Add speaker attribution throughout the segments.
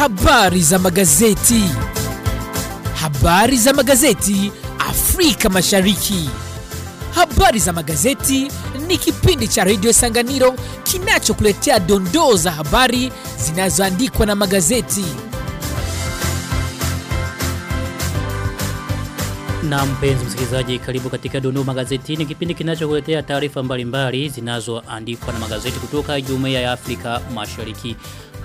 Speaker 1: Habari za magazeti. Habari za magazeti Afrika Mashariki. Habari za magazeti ni kipindi cha redio Sanganiro kinachokuletea dondoo za habari zinazoandikwa na magazeti.
Speaker 2: Na mpenzi msikilizaji, karibu katika Dondoo Magazetini, kipindi kinachokuletea taarifa mbalimbali zinazoandikwa na magazeti kutoka Jumuiya ya Afrika Mashariki.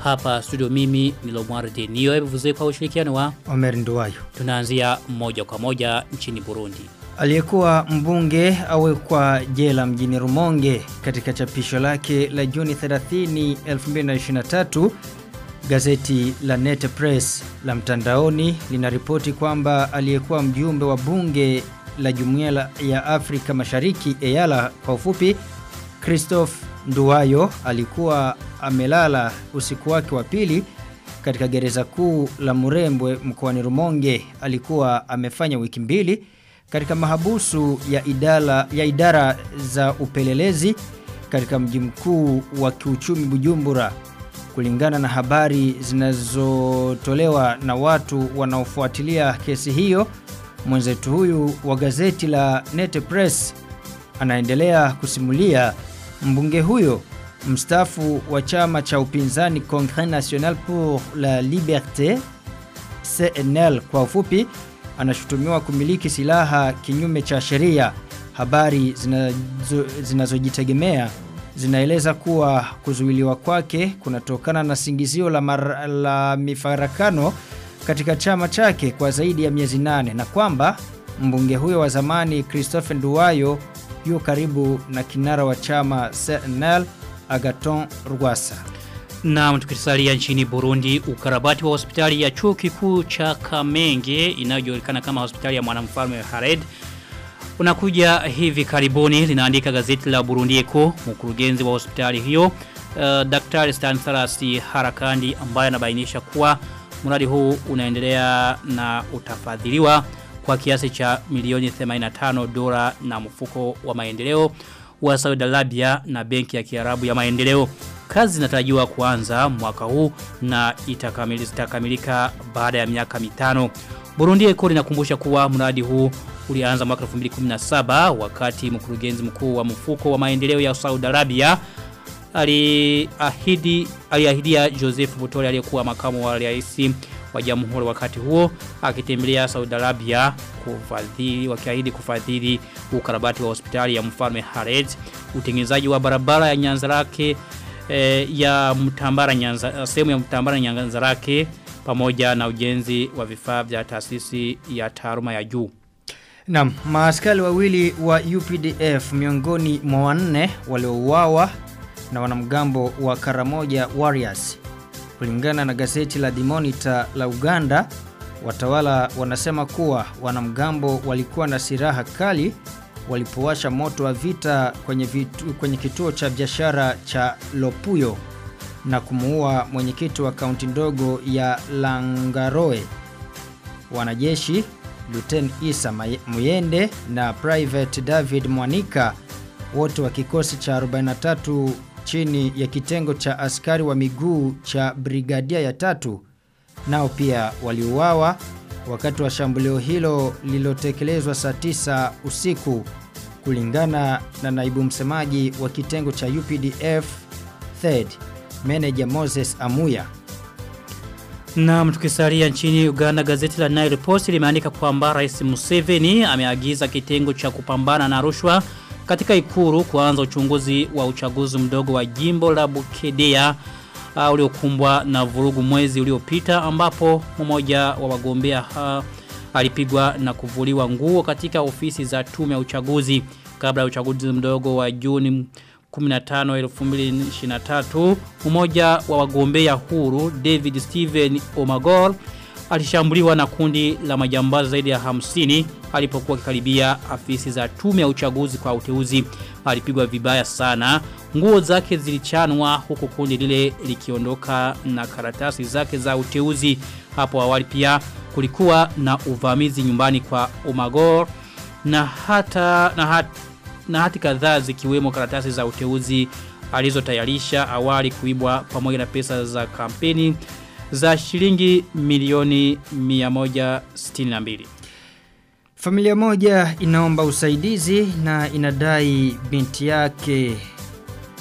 Speaker 2: Hapa studio mimi ni Lomar Denio, hebu kwa ushirikiano wa
Speaker 3: Omer Nduwayo.
Speaker 2: tunaanzia moja kwa moja nchini Burundi.
Speaker 3: Aliyekuwa mbunge awekwa jela mjini Rumonge katika chapisho lake la Juni 30, 2023 Gazeti la Net Press la mtandaoni linaripoti kwamba aliyekuwa mjumbe wa bunge la Jumuiya ya Afrika Mashariki EALA kwa ufupi Christophe Nduwayo alikuwa amelala usiku wake wa pili katika gereza kuu la Murembwe mkoani Rumonge. Alikuwa amefanya wiki mbili katika mahabusu ya idara, ya idara za upelelezi katika mji mkuu wa kiuchumi Bujumbura kulingana na habari zinazotolewa na watu wanaofuatilia kesi hiyo mwenzetu huyu wa gazeti la Net Press anaendelea kusimulia mbunge huyo mstafu wa chama cha upinzani Congrès National pour la Liberté CNL kwa ufupi anashutumiwa kumiliki silaha kinyume cha sheria. Habari zinazo- zinazojitegemea zinaeleza kuwa kuzuiliwa kwake kunatokana na singizio la, mar, la mifarakano katika chama chake kwa zaidi ya miezi nane na kwamba mbunge huyo wa zamani Christophe Nduwayo yu karibu na kinara wa chama CNL Agaton Rwasa.
Speaker 2: Na tukisalia nchini Burundi, ukarabati wa hospitali ya chuo kikuu cha Kamenge inayojulikana kama hospitali ya mwanamfalme Hared unakuja hivi karibuni, linaandika gazeti la Burundi Eko. Mkurugenzi wa hospitali hiyo uh, Daktari Stanislas Harakandi ambaye anabainisha kuwa mradi huu unaendelea na utafadhiliwa kwa kiasi cha milioni 85 dola na mfuko wa maendeleo wa Saudi Arabia na benki ya Kiarabu ya maendeleo. Kazi zinatarajiwa kuanza mwaka huu na itakamilika baada ya miaka mitano. Burundi Eco linakumbusha kuwa mradi huu ulianza mwaka 2017 wakati mkurugenzi mkuu wa mfuko wa maendeleo ya Saudi Arabia aliahidi aliahidia Joseph Butore aliyekuwa makamu wa rais wa jamhuri wakati huo akitembelea Saudi Arabia kufadhili wakiahidi kufadhili ukarabati wa hospitali ya mfalme Khaled utengenezaji wa barabara ya Nyanza lake e, ya Mtambara Nyanza sehemu ya Mtambara Nyanza lake pamoja na ujenzi wa vifaa vya taasisi ya taaluma ya juu
Speaker 3: Naam, maaskari wawili wa UPDF miongoni mwa wanne waliouawa na wanamgambo wa Karamoja Warriors. Kulingana na gazeti la The Monitor la Uganda, watawala wanasema kuwa wanamgambo walikuwa na silaha kali walipowasha moto wa vita kwenye, vitu, kwenye kituo cha biashara cha Lopuyo na kumuua mwenyekiti wa kaunti ndogo ya Langaroe. Wanajeshi Luten Isa Muyende na Private David Mwanika wote wa kikosi cha 43 chini ya kitengo cha askari wa miguu cha brigadia ya tatu. Nao pia waliuawa wakati wa shambulio hilo lililotekelezwa saa 9 usiku kulingana na naibu msemaji wa kitengo cha UPDF third manager Moses Amuya.
Speaker 2: Na tukisalia nchini Uganda gazeti la Nile Post limeandika kwamba Rais Museveni ameagiza kitengo cha kupambana na rushwa katika ikuru kuanza uchunguzi wa uchaguzi mdogo wa jimbo la Bukedea uh, uliokumbwa na vurugu mwezi uliopita ambapo mmoja wa wagombea uh, alipigwa na kuvuliwa nguo katika ofisi za tume ya uchaguzi. Kabla ya uchaguzi mdogo wa Juni 15 2023 mmoja wa wagombea huru David Steven Omagor alishambuliwa na kundi la majambazi zaidi ya 50 alipokuwa akikaribia afisi za tume ya uchaguzi kwa uteuzi. Alipigwa vibaya sana. Nguo zake zilichanwa huku kundi lile likiondoka na karatasi zake za uteuzi. Hapo awali pia kulikuwa na uvamizi nyumbani kwa umagor na hata na hat, na hati kadhaa zikiwemo karatasi za uteuzi alizotayarisha awali kuibwa pamoja na pesa za kampeni za shilingi milioni 162.
Speaker 3: Familia moja inaomba usaidizi na inadai binti yake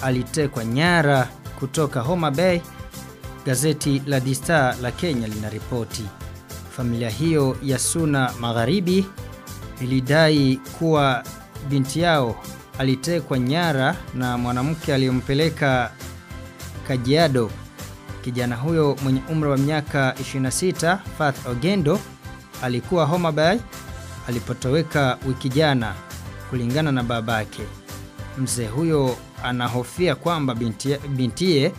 Speaker 3: alitekwa nyara kutoka Homa Bay. Gazeti la The Star la Kenya linaripoti. Familia hiyo ya Suna Magharibi ilidai kuwa binti yao alitekwa nyara na mwanamke aliyempeleka Kajiado. Kijana huyo mwenye umri wa miaka 26, Fath Ogendo, alikuwa Homa Bay alipotoweka wiki jana kulingana na babake. Mzee huyo anahofia kwamba bintiye, bintie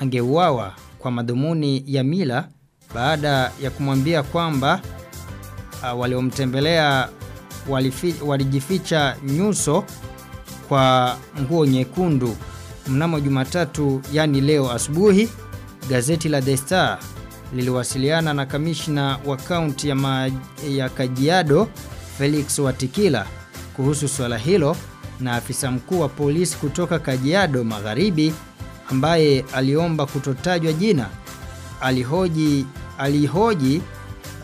Speaker 3: angeuawa kwa madhumuni ya mila baada ya kumwambia kwamba uh, waliomtembelea walijificha nyuso kwa nguo nyekundu mnamo Jumatatu yani leo asubuhi gazeti la The Star liliwasiliana na kamishna wa kaunti ya, ma, ya Kajiado Felix Watikila kuhusu swala hilo na afisa mkuu wa polisi kutoka Kajiado Magharibi ambaye aliomba kutotajwa jina alihoji alihoji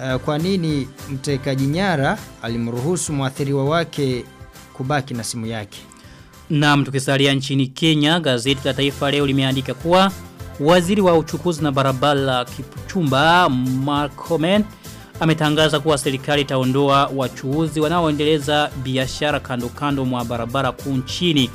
Speaker 3: uh, kwa nini mtekaji nyara alimruhusu mwathiriwa wake kubaki na simu yake.
Speaker 2: Naam tukisalia nchini Kenya gazeti la Taifa leo limeandika kuwa waziri wa uchukuzi na barabara Kipchumba Markomen ametangaza kuwa serikali itaondoa wachuuzi wanaoendeleza biashara kando kando mwa barabara kuu nchini.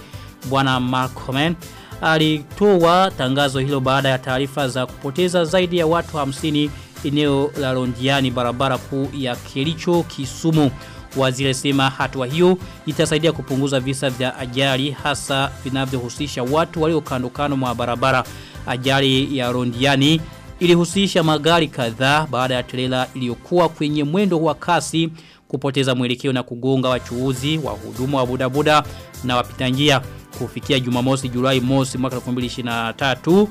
Speaker 2: Bwana Markomen alitoa tangazo hilo baada ya taarifa za kupoteza zaidi ya watu 50 eneo la Londiani barabara kuu ya Kericho Kisumu. Waziri sema hatua hiyo itasaidia kupunguza visa vya ajali hasa vinavyohusisha watu walio kando kando mwa barabara. Ajali ya Rondiani ilihusisha magari kadhaa baada ya trela iliyokuwa kwenye mwendo wa kasi kupoteza mwelekeo na kugonga wachuuzi, wahudumu wa bodaboda na wapita njia kufikia Jumamosi Julai mosi mwaka 2023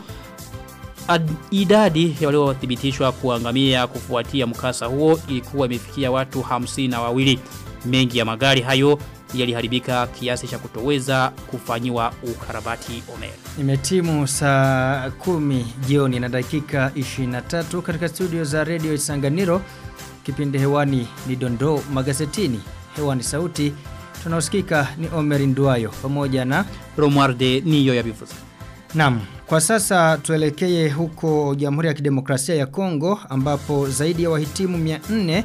Speaker 2: Ad, idadi ya waliothibitishwa kuangamia kufuatia mkasa huo ilikuwa imefikia watu hamsini na wawili. Mengi ya magari hayo yaliharibika kiasi cha kutoweza kufanyiwa ukarabati Omer.
Speaker 3: Imetimu saa kumi jioni na dakika 23 katika studio za Radio Isanganiro. Kipindi hewani ni Dondo Magazetini. Hewani sauti tunaosikika ni Omer Nduayo pamoja na
Speaker 2: Romualde niyo ya bifuza.
Speaker 3: Naam, kwa sasa tuelekee huko Jamhuri ya Kidemokrasia ya Kongo ambapo zaidi ya wahitimu 400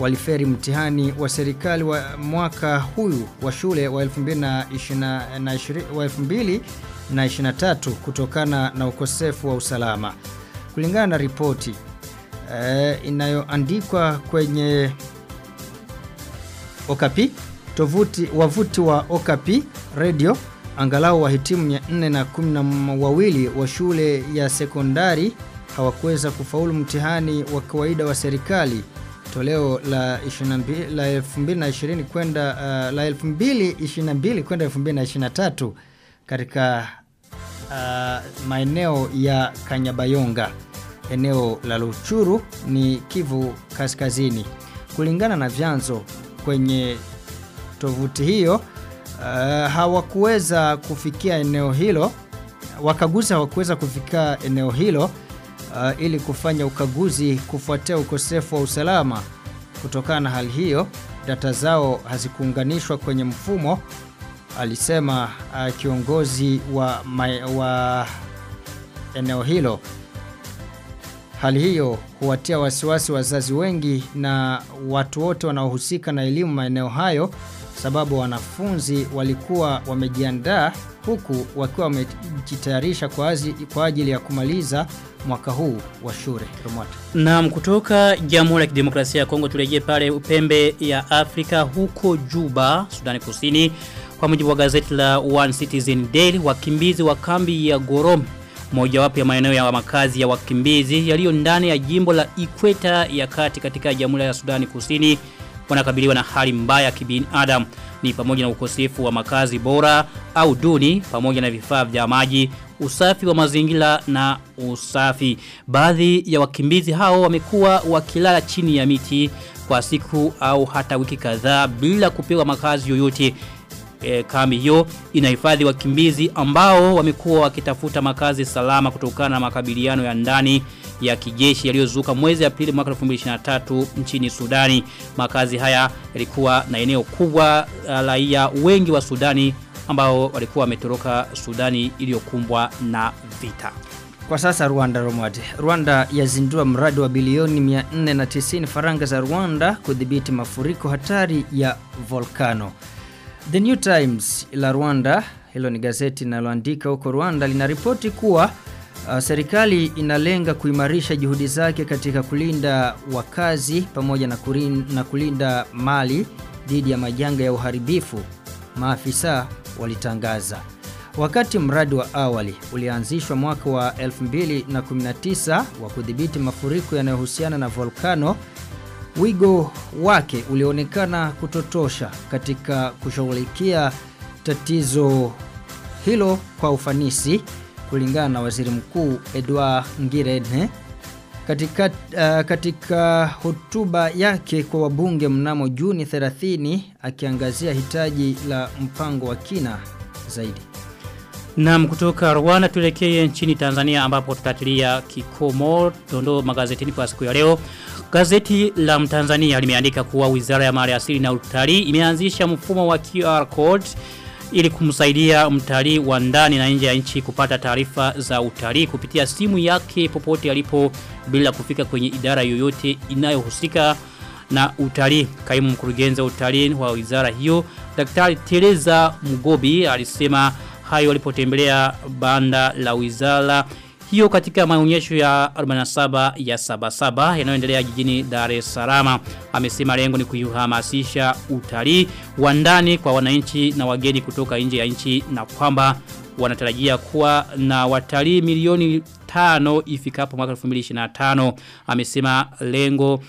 Speaker 3: waliferi mtihani wa serikali wa mwaka huyu wa shule wa 2023 kutokana na ukosefu wa usalama. Kulingana na ripoti e, inayoandikwa kwenye Okapi, tovuti wavuti wa Okapi Radio angalau wahitimu 412 wa shule ya sekondari hawakuweza kufaulu mtihani wa kawaida wa serikali toleo la 22 la 2020 kwenda uh, la 2022 kwenda 2023 katika uh, maeneo ya Kanyabayonga. Eneo la Luchuru ni Kivu Kaskazini. Kulingana na vyanzo kwenye tovuti hiyo uh, hawakuweza kufikia eneo hilo wakaguzi hawakuweza kufika eneo hilo uh, ili kufanya ukaguzi kufuatia ukosefu wa usalama. Kutokana na hali hiyo data zao hazikuunganishwa kwenye mfumo alisema uh, kiongozi wa, ma, wa eneo hilo. Hali hiyo huwatia wasiwasi wazazi wengi na watu wote wanaohusika na elimu maeneo hayo sababu wanafunzi walikuwa wamejiandaa huku wakiwa wamejitayarisha kwa, ajili ya kumaliza mwaka huu wa shule Romota.
Speaker 2: Naam kutoka Jamhuri ya Kidemokrasia ya Kongo turejee pale upembe ya Afrika huko Juba, Sudani Kusini. Kwa mujibu wa gazeti la One Citizen Daily, wakimbizi wa kambi ya Gorom mojawapo ya maeneo ya makazi ya wakimbizi yaliyo ndani ya jimbo la Ikweta ya kati katika Jamhuri ya Sudani Kusini wanakabiliwa na hali mbaya ya kibinadamu. Ni pamoja na ukosefu wa makazi bora au duni pamoja na vifaa vya maji usafi wa mazingira na usafi. Baadhi ya wakimbizi hao wamekuwa wakilala chini ya miti kwa siku au hata wiki kadhaa bila kupewa makazi yoyote. E, kambi hiyo inahifadhi wakimbizi ambao wamekuwa wakitafuta makazi salama kutokana na makabiliano ya ndani ya kijeshi yaliyozuka mwezi Aprili mwaka 2023 nchini Sudani. Makazi haya yalikuwa na eneo kubwa raia wengi wa Sudani ambao walikuwa wametoroka Sudani iliyokumbwa na vita.
Speaker 3: Kwa sasa Rwanda Romwadi. Rwanda yazindua mradi wa bilioni 490 faranga za Rwanda kudhibiti mafuriko hatari ya volkano. The New Times la Rwanda, hilo ni gazeti linaloandika huko Rwanda linaripoti kuwa uh, serikali inalenga kuimarisha juhudi zake katika kulinda wakazi pamoja na, kurin, na kulinda mali dhidi ya majanga ya uharibifu. Maafisa walitangaza. Wakati mradi wa awali ulianzishwa mwaka wa 2019 wa kudhibiti mafuriko yanayohusiana na volkano, wigo wake ulionekana kutotosha katika kushughulikia tatizo hilo kwa ufanisi kulingana na Waziri Mkuu Edouard Ngirente katika, uh, katika hotuba yake kwa wabunge mnamo Juni 30 akiangazia hitaji la mpango wa kina zaidi.
Speaker 2: Naam kutoka Rwanda tuelekee nchini Tanzania ambapo tutatilia kikomo dondo magazetini kwa siku ya leo. Gazeti la Mtanzania limeandika kuwa Wizara ya Mali Asili na Utalii imeanzisha mfumo wa QR code ili kumsaidia mtalii wa ndani na nje ya nchi kupata taarifa za utalii kupitia simu yake popote alipo bila kufika kwenye idara yoyote inayohusika na utalii. Kaimu mkurugenzi wa utalii wa wizara hiyo, Daktari Teresa Mugobi alisema hayo alipotembelea banda la wizara hiyo katika maonyesho ya 47 ya Sabasaba yanayoendelea jijini Dar es Salaam. Amesema lengo ni kuhamasisha utalii wa ndani kwa wananchi na wageni kutoka nje ya nchi na kwamba wanatarajia kuwa na watalii milioni tano ifikapo mwaka 2025. Amesema lengo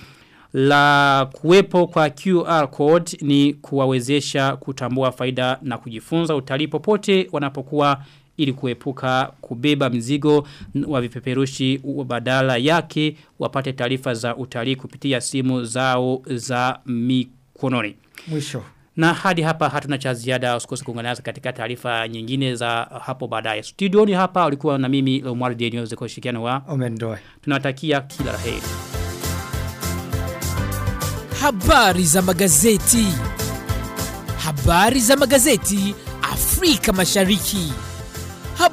Speaker 2: la kuwepo kwa QR code ni kuwawezesha kutambua faida na kujifunza utalii popote wanapokuwa ili kuepuka kubeba mzigo wa vipeperushi badala yake wapate taarifa za utalii kupitia simu zao za mikononi.
Speaker 3: Mwisho.
Speaker 2: Na hadi hapa hatuna cha ziada usikose kuungana nasi katika taarifa nyingine za hapo baadaye. Studioni hapa ulikuwa na mimi Omar Daniel kwa ushirikiano wa
Speaker 3: Omendoe.
Speaker 2: tunawatakia kila la heri.
Speaker 1: Habari za magazeti. Habari za magazeti Afrika Mashariki.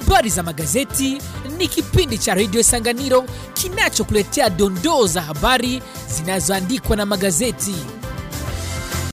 Speaker 1: Habari za magazeti ni kipindi cha redio Sanganiro kinachokuletea dondoo za habari zinazoandikwa na magazeti.